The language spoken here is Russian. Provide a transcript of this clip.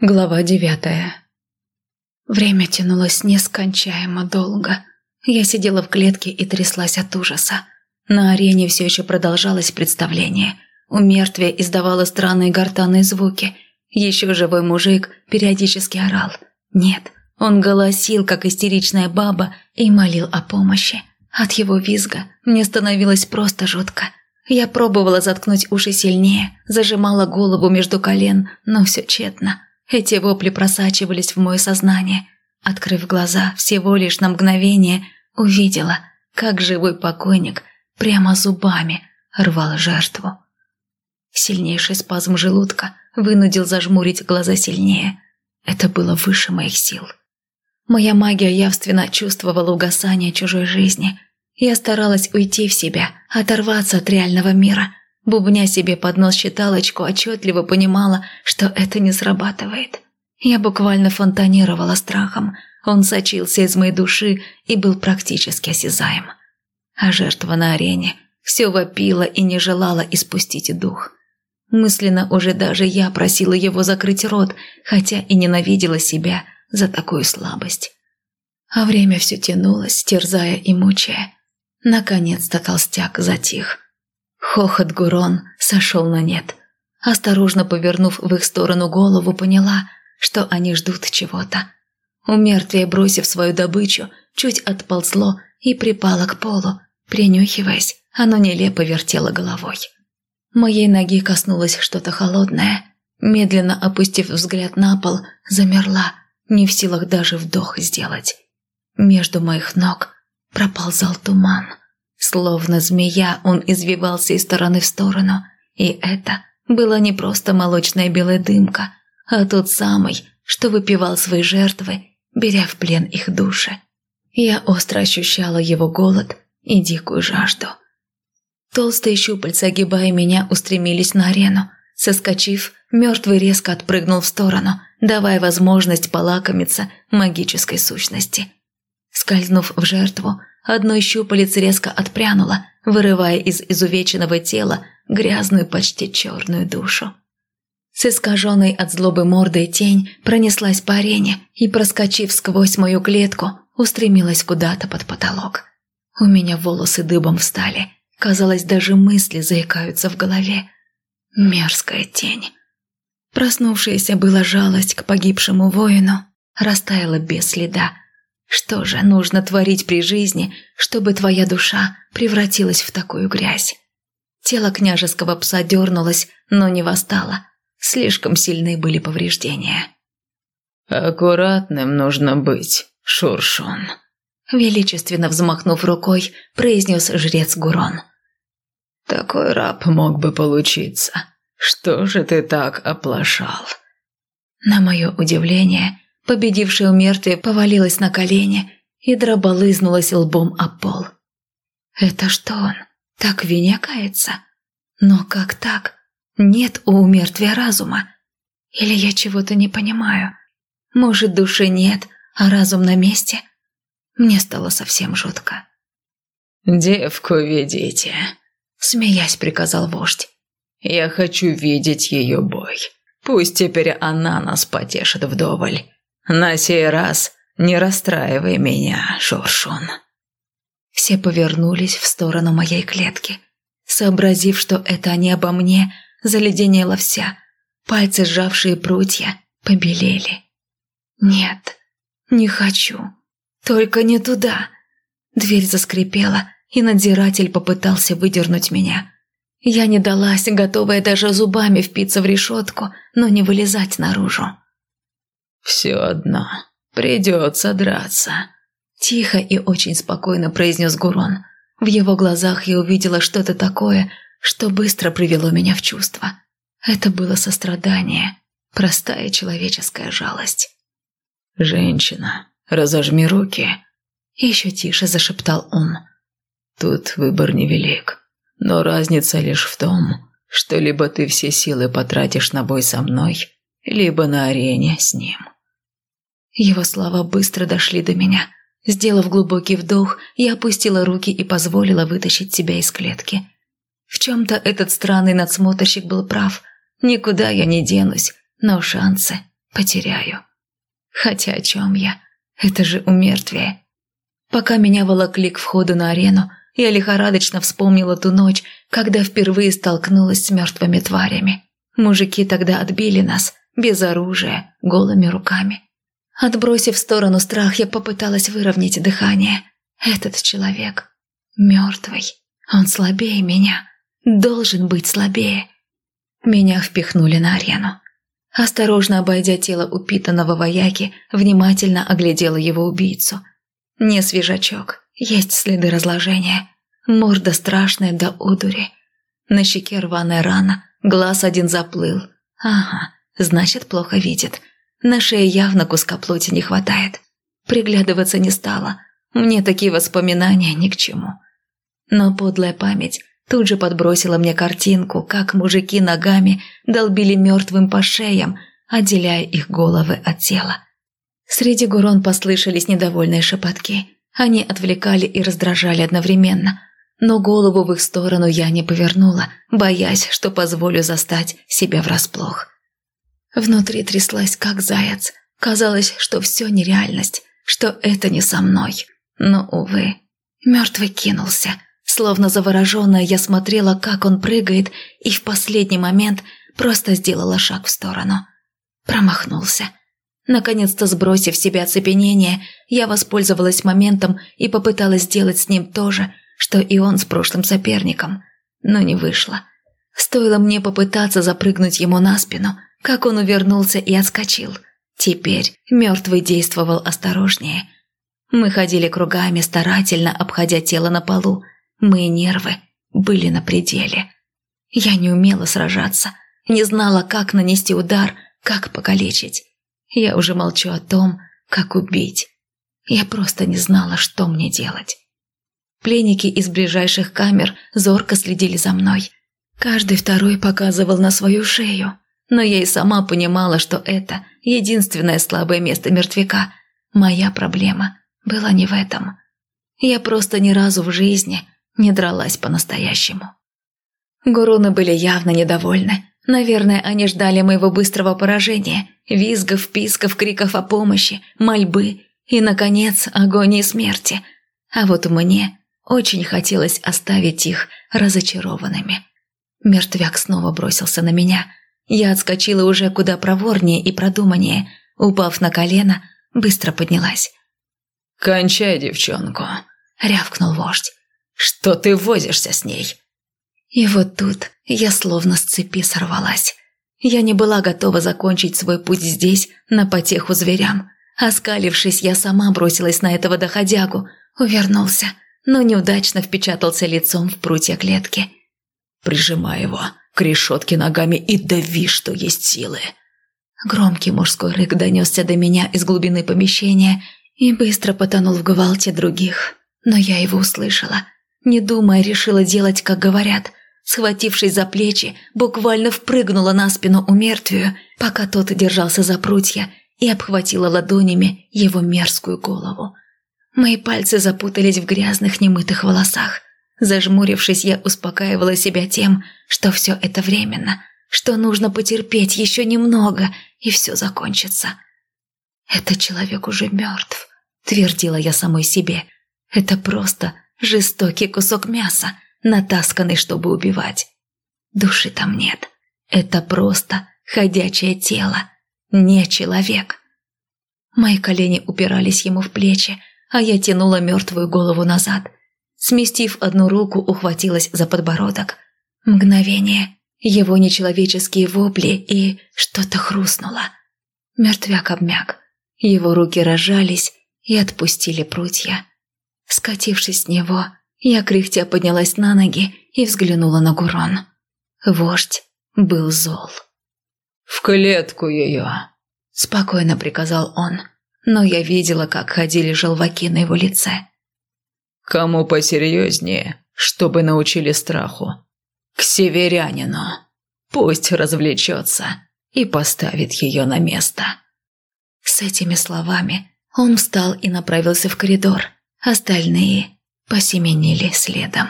Глава девятая Время тянулось нескончаемо долго. Я сидела в клетке и тряслась от ужаса. На арене все еще продолжалось представление. У мертвия издавало странные гортанные звуки. Еще живой мужик периодически орал. Нет, он голосил, как истеричная баба, и молил о помощи. От его визга мне становилось просто жутко. Я пробовала заткнуть уши сильнее, зажимала голову между колен, но все тщетно. Эти вопли просачивались в мое сознание. Открыв глаза всего лишь на мгновение, увидела, как живой покойник прямо зубами рвал жертву. Сильнейший спазм желудка вынудил зажмурить глаза сильнее. Это было выше моих сил. Моя магия явственно чувствовала угасание чужой жизни. Я старалась уйти в себя, оторваться от реального мира, Бубня себе под нос считалочку, отчетливо понимала, что это не срабатывает. Я буквально фонтанировала страхом. Он сочился из моей души и был практически осязаем. А жертва на арене все вопила и не желала испустить дух. Мысленно уже даже я просила его закрыть рот, хотя и ненавидела себя за такую слабость. А время все тянулось, терзая и мучая. Наконец-то толстяк затих. Хохот Гурон сошел на нет. Осторожно повернув в их сторону голову, поняла, что они ждут чего-то. У бросив свою добычу, чуть отползло и припало к полу. Принюхиваясь, оно нелепо вертело головой. Моей ноги коснулось что-то холодное. Медленно опустив взгляд на пол, замерла, не в силах даже вдох сделать. Между моих ног проползал туман. Словно змея он извивался из стороны в сторону, и это была не просто молочная белая дымка, а тот самый, что выпивал свои жертвы, беря в плен их души. Я остро ощущала его голод и дикую жажду. Толстые щупальца, огибая меня, устремились на арену. Соскочив, мертвый резко отпрыгнул в сторону, давая возможность полакомиться магической сущности. Скользнув в жертву, Одно щупалец резко отпрянуло, вырывая из изувеченного тела грязную, почти черную душу. С искаженной от злобы мордой тень пронеслась по арене и, проскочив сквозь мою клетку, устремилась куда-то под потолок. У меня волосы дыбом встали. Казалось, даже мысли заикаются в голове. Мерзкая тень. Проснувшаяся была жалость к погибшему воину растаяла без следа, что же нужно творить при жизни, чтобы твоя душа превратилась в такую грязь? Тело княжеского пса дернулось, но не восстало. Слишком сильны были повреждения. «Аккуратным нужно быть, Шуршун», – величественно взмахнув рукой, произнес жрец Гурон. «Такой раб мог бы получиться. Что же ты так оплошал?» На мое удивление, Победившая у мертвия повалилась на колени и дроболызнулась лбом о пол. «Это что он? Так вине кается? Но как так? Нет у мертвия разума. Или я чего-то не понимаю? Может, души нет, а разум на месте?» Мне стало совсем жутко. «Девку ведите», — смеясь приказал вождь. «Я хочу видеть ее бой. Пусть теперь она нас потешит вдоволь. На сей раз не расстраивай меня, Шуршун». Все повернулись в сторону моей клетки. Сообразив, что это не обо мне, заледенела вся. Пальцы, сжавшие прутья, побелели. «Нет, не хочу. Только не туда». Дверь заскрипела, и надзиратель попытался выдернуть меня. Я не далась, готовая даже зубами впиться в решетку, но не вылезать наружу. «Все одно. Придется драться», – тихо и очень спокойно произнес Гурон. В его глазах я увидела что-то такое, что быстро привело меня в чувство. Это было сострадание, простая человеческая жалость. «Женщина, разожми руки», – еще тише зашептал он. «Тут выбор невелик, но разница лишь в том, что либо ты все силы потратишь на бой со мной, либо на арене с ним». Его слова быстро дошли до меня. Сделав глубокий вдох, я опустила руки и позволила вытащить себя из клетки. В чем-то этот странный надсмотрщик был прав. Никуда я не денусь, но шансы потеряю. Хотя о чем я? Это же умертвие. Пока меня волокли к входу на арену, я лихорадочно вспомнила ту ночь, когда впервые столкнулась с мертвыми тварями. Мужики тогда отбили нас, без оружия, голыми руками. Отбросив в сторону страх, я попыталась выровнять дыхание. Этот человек мертвый. Он слабее меня. Должен быть слабее. Меня впихнули на арену. Осторожно обойдя тело упитанного вояки, внимательно оглядела его убийцу. Не свежачок, есть следы разложения. Морда страшная до одури. На щеке рваная рана, глаз один заплыл. Ага, значит, плохо видит. На шее явно куска плоти не хватает. Приглядываться не стала. Мне такие воспоминания ни к чему. Но подлая память тут же подбросила мне картинку, как мужики ногами долбили мертвым по шеям, отделяя их головы от тела. Среди гурон послышались недовольные шепотки. Они отвлекали и раздражали одновременно. Но голову в их сторону я не повернула, боясь, что позволю застать себя врасплох. Внутри тряслась, как заяц. Казалось, что все нереальность, что это не со мной. Но, увы, мертвый кинулся – Словно завороженная, я смотрела, как он прыгает, и в последний момент просто сделала шаг в сторону. Промахнулся. Наконец-то сбросив в себя оцепенение, я воспользовалась моментом и попыталась сделать с ним то же, что и он с прошлым соперником. Но не вышло. Стоило мне попытаться запрыгнуть ему на спину, как он увернулся и отскочил. Теперь мертвый действовал осторожнее. Мы ходили кругами, старательно обходя тело на полу, Мои нервы были на пределе. Я не умела сражаться, не знала, как нанести удар, как покалечить. Я уже молчу о том, как убить. Я просто не знала, что мне делать. Пленники из ближайших камер зорко следили за мной. Каждый второй показывал на свою шею, но я и сама понимала, что это единственное слабое место мертвяка. Моя проблема была не в этом. Я просто ни разу в жизни не дралась по-настоящему. Гуруны были явно недовольны. Наверное, они ждали моего быстрого поражения, визгов, писков, криков о помощи, мольбы и, наконец, агонии смерти. А вот мне очень хотелось оставить их разочарованными. Мертвяк снова бросился на меня. Я отскочила уже куда проворнее и продуманнее. Упав на колено, быстро поднялась. «Кончай девчонку», — рявкнул вождь. Что ты возишься с ней?» И вот тут я словно с цепи сорвалась. Я не была готова закончить свой путь здесь, на потеху зверям. Оскалившись, я сама бросилась на этого доходягу, увернулся, но неудачно впечатался лицом в прутья клетки. «Прижимай его к решетке ногами и дави, что есть силы!» Громкий мужской рык донесся до меня из глубины помещения и быстро потонул в гвалте других. Но я его услышала – не думая, решила делать, как говорят. Схватившись за плечи, буквально впрыгнула на спину у мертвию, пока тот держался за прутья, и обхватила ладонями его мерзкую голову. Мои пальцы запутались в грязных немытых волосах. Зажмурившись, я успокаивала себя тем, что все это временно, что нужно потерпеть еще немного, и все закончится. «Этот человек уже мертв», — твердила я самой себе. «Это просто Жестокий кусок мяса, натасканный, чтобы убивать. Души там нет. Это просто ходячее тело, не человек. Мои колени упирались ему в плечи, а я тянула мертвую голову назад. Сместив одну руку, ухватилась за подбородок. Мгновение, его нечеловеческие вопли и что-то хрустнуло. Мертвяк обмяк. Его руки разжались и отпустили прутья. Скатившись с него, я кряхтя поднялась на ноги и взглянула на Гурон. Вождь был зол. «В клетку ее!» – спокойно приказал он, но я видела, как ходили желваки на его лице. «Кому посерьезнее, чтобы научили страху? К северянину. Пусть развлечется и поставит ее на место». С этими словами он встал и направился в коридор – Остальные посеменили следом.